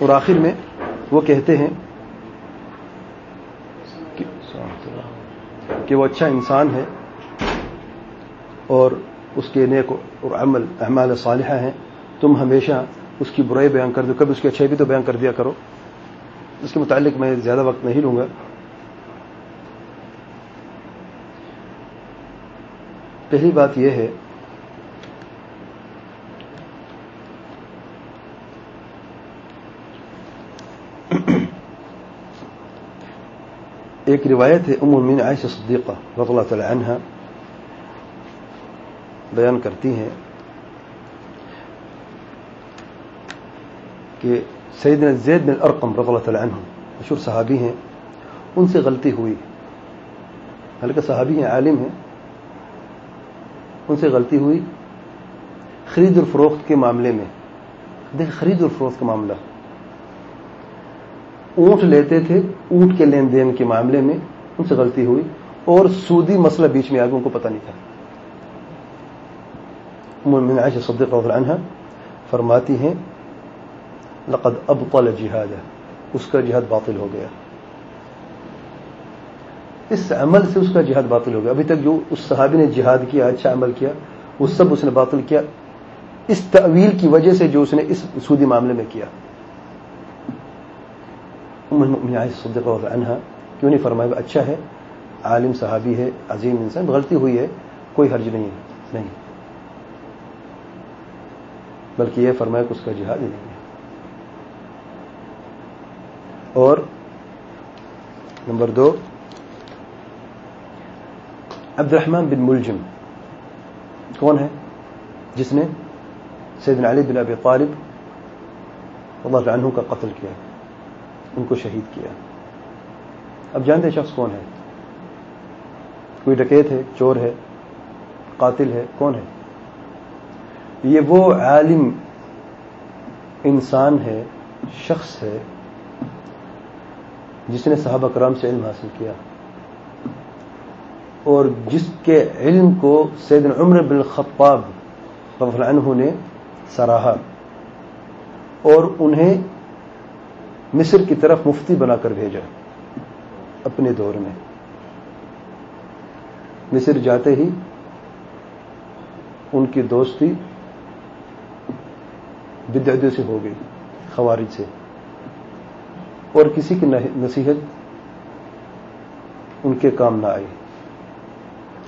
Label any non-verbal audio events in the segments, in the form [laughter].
اور آخر میں وہ کہتے ہیں کہ وہ اچھا انسان ہے اور اس کے نیک اور عمل، اعمال صالحہ ہیں۔ تم ہمیشہ اس کی برائی بیان کر دو۔ کبھی اس کی اچھائی بھی تو بیان کر دیا کرو۔ اس کے متعلق میں زیادہ وقت نہیں لوں گا۔ پہلی بات یہ ہے ایک روایت ہے، ام المین عائشہ صدیقہ رضی اللہ تعالی عنہ بیان کرتی ہیں کہ سیدنا زید بن ارقم رضی اللہ تعالی عنہ، مشہور صحابی ہیں، ان سے غلطی ہوئی۔ حالانکہ صحابی ہیں، عالم ہیں۔ ان سے غلطی ہوئی۔ خرید اور فروخت کے معاملے میں۔ دیکھ خرید اور فروخت کا معاملہ۔ اونٹ لیتے تھے، اونٹ کے لین دین کے معاملے میں ان سے غلطی ہوئی اور سودی مسئلہ بیچ میں آگے ان کو پتہ نہیں تھا۔ من عائشہ صدیق رضی عنہ فرماتی ہیں، لقد ابطل جہاد، اس کا جہاد باطل ہو گیا۔ اس عمل سے اس کا جہاد باطل ہو گیا۔ ابھی تک جو اس صحابی نے جہاد کیا اچھا عمل کیا، وہ سب اس نے باطل کیا۔ اس تعویل کی وجہ سے جو اس نے اس سودی معاملے میں کیا۔ صدیق رضی عنہ کیوں نہیں فرمایا اچھا ہے، عالم صحابی ہے، عظیم انسان، غلطی ہوئی ہے، کوئی حرج نہیں ہے، نہیں۔ بلکہ یہ فرمایا کہ اس کا جہاد ہی نہیں ہے۔ اور نمبر دو عبد الرحمن بن ملجم، کون ہے؟ جس نے سیدنا علی بن ابی طالب اللہ عنہ کا قتل کیا ہے۔ ان کو شہید کیا۔ اب جانتے شخص کون ہے؟ کوئی ڈکیت ہے، چور ہے، قاتل ہے، کون ہے؟ یہ وہ عالم انسان ہے، شخص ہے، جس نے صحابہ کرام سے علم حاصل کیا۔ اور جس کے علم کو سید عمر بن خطاب رضی عنہ نے سراہا اور انہیں مصر کی طرف مفتی بنا کر بھیجا اپنے دور میں۔ مصر جاتے ہی ان کی دوستی بدعدے سے ہو گئی، خوارج سے۔ اور کسی کی نصیحت ان کے کام نہ آئی۔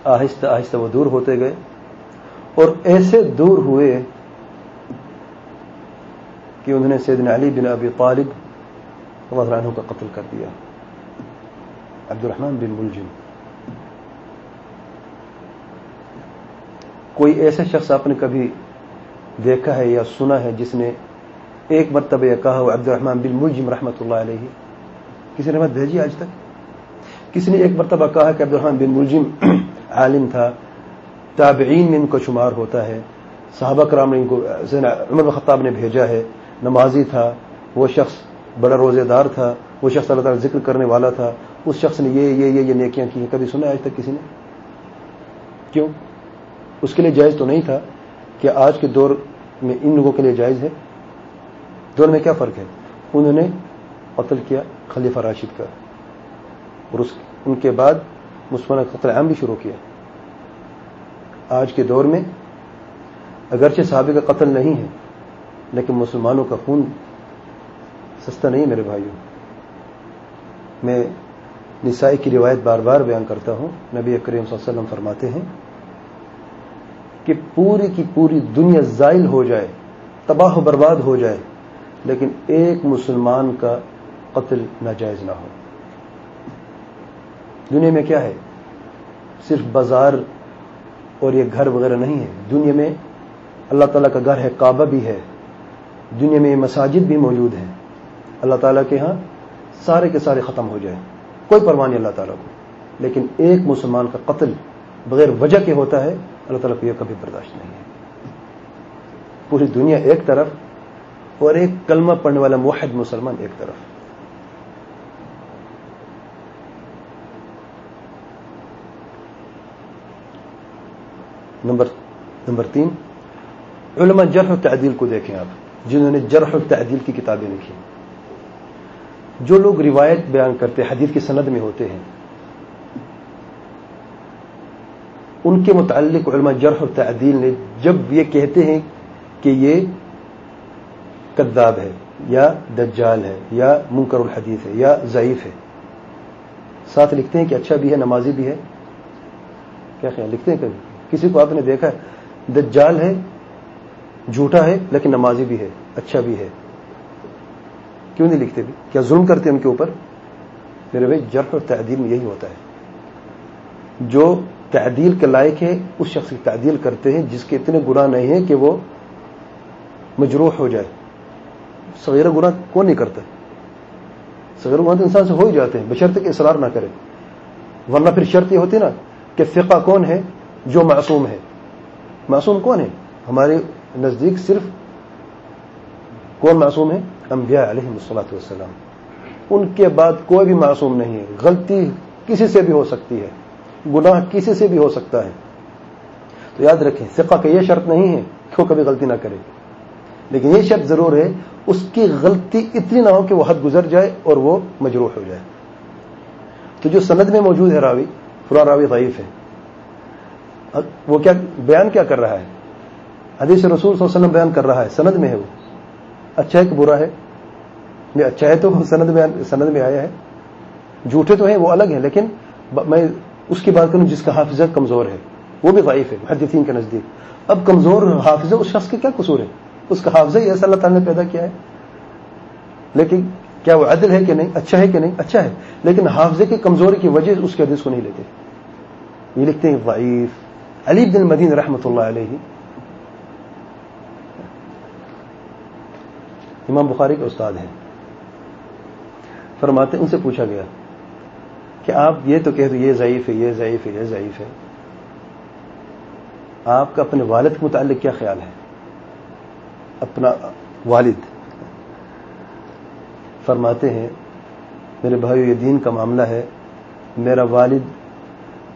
آہستہ آہستہ وہ دور ہوتے گئے۔ اور ایسے دور ہوئے کہ انہوں نے سیدنا علی بن ابی طالب عنہ کا قتل کر دیا عبد الرحمن بن ملجم کوئی ایسا شخص آپ نے کبھی دیکھا ہے یا سنا ہے جس نے ایک مرتبہ یہ کہا ہو، عبد الرحمان بن ملجم رحمۃ اللہ علیہ؟ کسی نے مت بھیجی آج تک؟ کسی نے ایک مرتبہ کہا کہ عبد الرحمان بن ملجم [clears throat] عالم تھا، تابعین میں ان کو شمار ہوتا ہے، صحابہ کرام نے ان کو عمر خطاب نے بھیجا ہے، نمازی تھا، وہ شخص بڑا روزے دار تھا، وہ شخص اللہ تعالیٰ ذکر کرنے والا تھا۔ اس شخص نے یہ یہ یہ یہ نیکیاں کی ہیں۔ کبھی سنا آج تک کسی نے؟ کیوں؟ اس کے لیے جائز تو نہیں تھا کہ آج کے دور میں ان لوگوں کے لیے جائز ہے۔ دور میں کیا فرق ہے؟ انہوں نے قتل کیا، خلیفہ راشد کا۔ اور اس، ان کے بعد مسلمان قتل عام بھی شروع کیا۔ آج کے دور میں اگرچہ صحابہ کا قتل نہیں ہے، لیکن مسلمانوں کا خون سستا نہیں میرے بھائیوں۔ میں نسائی کی روایت بار بار بیان کرتا ہوں۔ نبی کریم صلی اللہ علیہ وسلم فرماتے ہیں کہ پوری کی پوری دنیا زائل ہو جائے، تباہ و برباد ہو جائے، لیکن ایک مسلمان کا قتل ناجائز نہ ہو۔ دنیا میں کیا ہے؟ صرف بازار اور یہ گھر وغیرہ نہیں ہے۔ دنیا میں اللہ تعالیٰ کا گھر ہے، کعبہ بھی ہے۔ دنیا میں مساجد بھی موجود ہیں۔ اللہ تعالیٰ کے ہاں سارے کے سارے ختم ہو جائیں۔ کوئی پرواہ نہیں اللہ تعالیٰ کو۔ لیکن ایک مسلمان کا قتل بغیر وجہ کے ہوتا ہے، اللہ تعالیٰ کو یہ کبھی برداشت نہیں ہے۔ پوری دنیا ایک طرف اور ایک کلمہ پڑھنے والا موحد مسلمان ایک طرف۔ نمبر نمبر تین، علماء جرح و تعدیل کو دیکھیں آپ۔ جنہوں نے جرح و تعدیل کی کتابیں لکھی۔ جو لوگ روایت بیان کرتے حدیث کی سند میں ہوتے ہیں، ان کے متعلق علماء جرح اور تعدیل نے جب یہ کہتے ہیں کہ یہ کذاب ہے، یا دجال ہے، یا منکر الحدیث ہے، یا ضعیف ہے۔ ساتھ لکھتے ہیں کہ اچھا بھی ہے، نمازی بھی ہے۔ کیا خیال؟ لکھتے ہیں کبھی؟ کسی کو آپ نے دیکھا ہے، دجال ہے، جھوٹا ہے، لیکن نمازی بھی ہے اچھا بھی ہے۔ کیوں نہیں لکھتے بھی؟ کیا ظلم کرتے ان کے اوپر؟ میرے بھائی جرف اور تعدیل میں یہی ہوتا ہے۔ جو تعدیل کے لائق ہے، اس شخص کی تعدیل کرتے ہیں جس کے اتنے گناہ نہیں ہیں کہ وہ مجروح ہو جائے۔ سغیر گناہ کون نہیں کرتا؟ سغیر گناہ تو انسان سے ہو ہی جاتے ہیں، بشرط کے اصرار نہ کرے۔ ورنہ پھر شرط یہ ہوتی نا کہ فقہ کون ہے جو معصوم ہے۔ معصوم کون ہے؟ ہمارے نزدیک صرف کون معصوم ہے؟ انبیاء علیہ السلاۃ والسلام۔ ان کے بعد کوئی بھی معصوم نہیں ہے۔ غلطی کسی سے بھی ہو سکتی ہے۔ گناہ کسی سے بھی ہو سکتا ہے۔ تو یاد رکھیں فقہ کہ یہ شرط نہیں ہے کہ وہ کبھی غلطی نہ کرے۔ لیکن یہ شرط ضرور ہے، اس کی غلطی اتنی نہ ہو کہ وہ حد گزر جائے اور وہ مجروح ہو جائے۔ تو جو سند میں موجود ہے راوی، فلاں راوی ضعیف ہے۔ وہ کیا، بیان کیا کر رہا ہے؟ حدیث رسول صلی اللہ علیہ وسلم بیان کر رہا ہے، سند میں ہے وہ۔ اچھا ہے کہ برا ہے؟ یہ اچھا ہے تو سند میں سند میں آیا ہے۔ جھوٹے تو ہیں، وہ الگ ہیں، لیکن میں اس کی بات کروں جس کا حافظہ کمزور ہے۔ وہ بھی ضعیف ہے، محدثین کے نزدیک۔ اب کمزور حافظہ اس شخص کے کیا قصور ہے؟ اس کا حافظہ ہی ایسا اللہ تعالیٰ نے پیدا کیا ہے۔ لیکن کیا وہ عدل ہے کہ نہیں؟ اچھا ہے کہ نہیں؟ اچھا ہے، لیکن حافظے کی کمزوری کی وجہ اس کے حدیث کو نہیں لیتے۔ یہ لکھتے ہیں ضعیف۔ علی بن مدین رحمۃ اللہ علیہ۔ امام بخاری کے استاد ہیں۔ فرماتے ان سے پوچھا گیا کہ آپ یہ تو کہہ دو، یہ ضعیف ہے، یہ ضعیف ہے، یہ ضعیف ہے۔ آپ کا اپنے والد کے متعلق کیا خیال ہے؟ اپنا والد۔ فرماتے ہیں، میرے بھائی یہ دین کا معاملہ ہے۔ میرا والد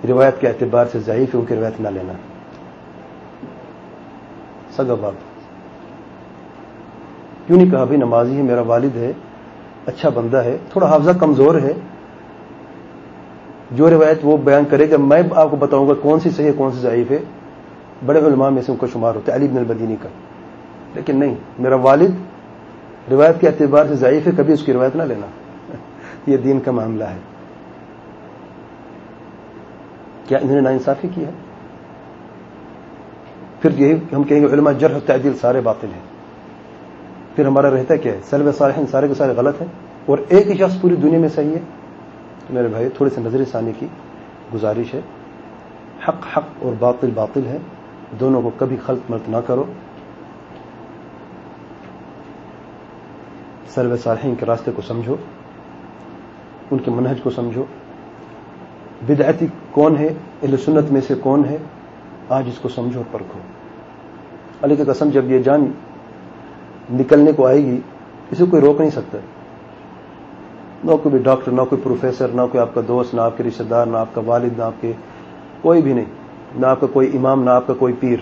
روایت کے اعتبار سے ضعیف ہے، ان کی روایت نہ لینا۔ سگا باب کیوں نہیں کہا بھائی نمازی ہے، میرا والد ہے اچھا بندہ ہے، تھوڑا حافظہ کمزور ہے۔ جو روایت وہ بیان کرے گا، میں آپ کو بتاؤں گا کون سی صحیح ہے، کون سی ضعیف ہے۔ بڑے علماء میں سے ان کا شمار ہوتا ہے، علی بن البدینی کا۔ لیکن نہیں، میرا والد روایت کے اعتبار سے ضعیف ہے، کبھی اس کی روایت نہ لینا۔ [laughs] یہ دین کا معاملہ ہے۔ کیا انہوں نے نا انصافی کی ہے؟ پھر یہی ہم کہیں گے علماء جرح تعدیل، سارے باطل ہیں۔ پھر ہمارا رہتا کیا ہے؟ سلو صالحین، سارے کے سارے غلط ہیں؟ اور ایک ہی شخص پوری دنیا میں صحیح ہے؟ تو میرے بھائی تھوڑی سی نظر ثانی کی گزارش ہے۔ حق حق اور باطل باطل ہے۔ دونوں کو کبھی خلط ملت نہ کرو۔ سلو صالحین کے راستے کو سمجھو۔ ان کے منہج کو سمجھو۔ بدعتی کون ہے؟ اہل سنت میں سے کون ہے؟ آج اس کو سمجھو اور پرکھو۔ علی کی قسم، جب یہ جان نکلنے کو آئے گی، اسے کوئی روک نہیں سکتا۔ نہ کوئی بھی ڈاکٹر، نہ کوئی پروفیسر، نہ کوئی آپ کا دوست، نہ آپ کے رشتے دار، نہ آپ کا والد، نہ آپ کے کوئی بھی نہیں، نہ آپ کا کوئی امام، نہ آپ کا کوئی پیر،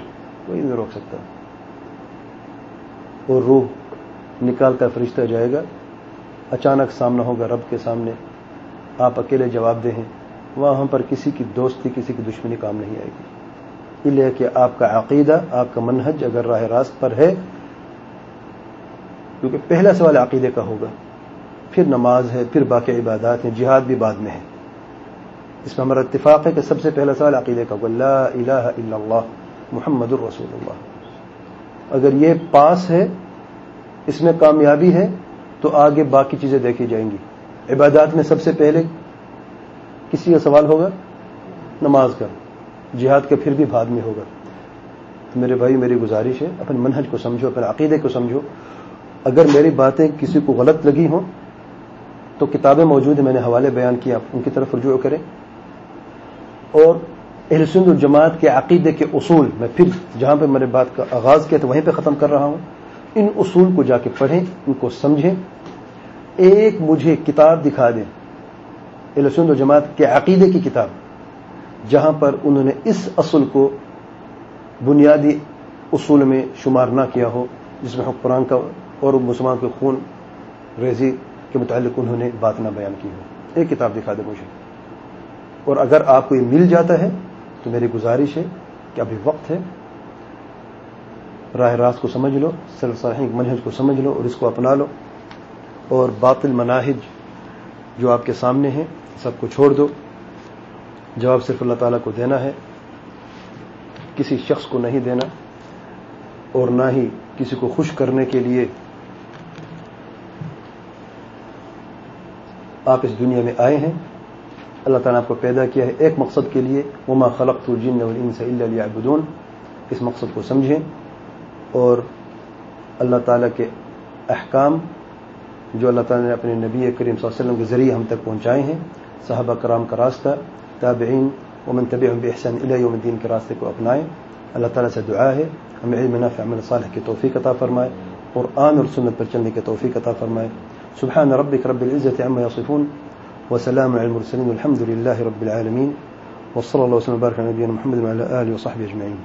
کوئی نہیں روک سکتا۔ اور روح نکال کر فرشتہ جائے گا۔ اچانک سامنا ہوگا رب کے سامنے۔ آپ اکیلے جواب دیں وہاں ہم پر کسی کی دوستی، کسی کی دشمنی کام نہیں آئے گی۔ یہ کہ آپ کا عقیدہ، آپ کا منہج اگر راہ راست پر ہے کیونکہ پہلا سوال عقیدے کا ہوگا۔ پھر نماز ہے، پھر باقی عبادات ہیں، جہاد بھی بعد میں ہے۔ اس میں ہمارا اتفاق ہے کہ سب سے پہلا سوال عقیدے کا ہوگا، لا الہ الا اللہ، محمد الرسول اللہ۔ اگر یہ پاس ہے، اس میں کامیابی ہے، تو آگے باقی چیزیں دیکھی جائیں گی۔ عبادات میں سب سے پہلے کسی کا سوال ہوگا؟ نماز کا۔ جہاد کا پھر بھی بعد میں ہوگا۔ میرے بھائی، میری گزارش ہے، اپنے منہج کو سمجھو، اپنے عقیدے کو سمجھو۔ اگر میری باتیں کسی کو غلط لگی ہوں، تو کتابیں موجود ہیں، میں نے حوالے بیان کیا ان کی طرف رجوع کریں۔ اور اہل سند الجماعت کے عقیدے کے اصول، میں پھر جہاں پہ میرے بات کا آغاز کیا تو وہیں پہ ختم کر رہا ہوں۔ ان اصول کو جا کے پڑھیں، ان کو سمجھیں۔ ایک مجھے کتاب دکھا دیں، اہل سند الجماعت کے عقیدے کی کتاب، جہاں پر انہوں نے اس اصل کو بنیادی اصول میں شمار نہ کیا ہو، جس میں حکمران کا اور مسلمان کے خون ریزی کے متعلق انہوں نے بات نہ بیان کی ہو۔ ایک کتاب دکھا دے مجھے۔ اور اگر آپ کو یہ مل جاتا ہے، تو میری گزارش ہے کہ ابھی وقت ہے۔ راہ راست کو سمجھ لو صالحین منہج کو سمجھ لو اور اس کو اپنا لو۔ اور باطل مناہج جو آپ کے سامنے ہیں، سب کو چھوڑ دو۔ جواب صرف اللہ تعالیٰ کو دینا ہے۔ کسی شخص کو نہیں دینا اور نہ ہی کسی کو خوش کرنے کے لیے آپ اس دنیا میں آئے ہیں۔ اللہ تعالیٰ نے آپ کو پیدا کیا ہے ایک مقصد کے لیے۔ وما خلق الجن والانس الا ليعبدون۔ اس مقصد کو سمجھیں۔ اور اللہ تعالیٰ کے احکام جو اللہ تعالیٰ نے اپنے نبی کریم صلی اللہ علیہ وسلم کے ذریعے ہم تک پہنچائے ہیں۔ صحابہ کرام کا راستہ، تابعین، ومن تبعهم بإحسان إلى يوم الدین کے راستے کو اپنائیں۔ اللہ تعالیٰ سے دعا ہے۔ ہمیں علم نافع، عمل صالح کی توفیق عطا فرمائے۔ اور آن اور سنت پر چلنے کی توفیق عطا فرمائے۔ سبحان ربك رب العزة عما يصفون وسلام على المرسلين والحمد لله رب العالمين وصلى الله وسلم وبارك على نبينا محمد وعلى آله وصحبه أجمعين